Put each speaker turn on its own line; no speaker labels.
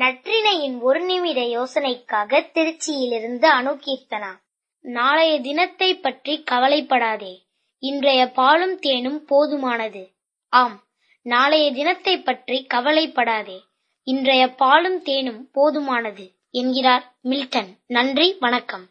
நற்றினையின் ஒரு நிமிட யோசனைக்காக திருச்சியிலிருந்து அணுகீர்த்தனா நாளைய தினத்தை பற்றி கவலைப்படாதே. இன்றைய பாலும் தேனும் போதுமானது. ஆம் நாளைய தினத்தை பற்றி கவலைப்படாதே. இன்றைய பாலும் தேனும் போதுமானது என்கிறார் மில்டன். நன்றி வணக்கம்.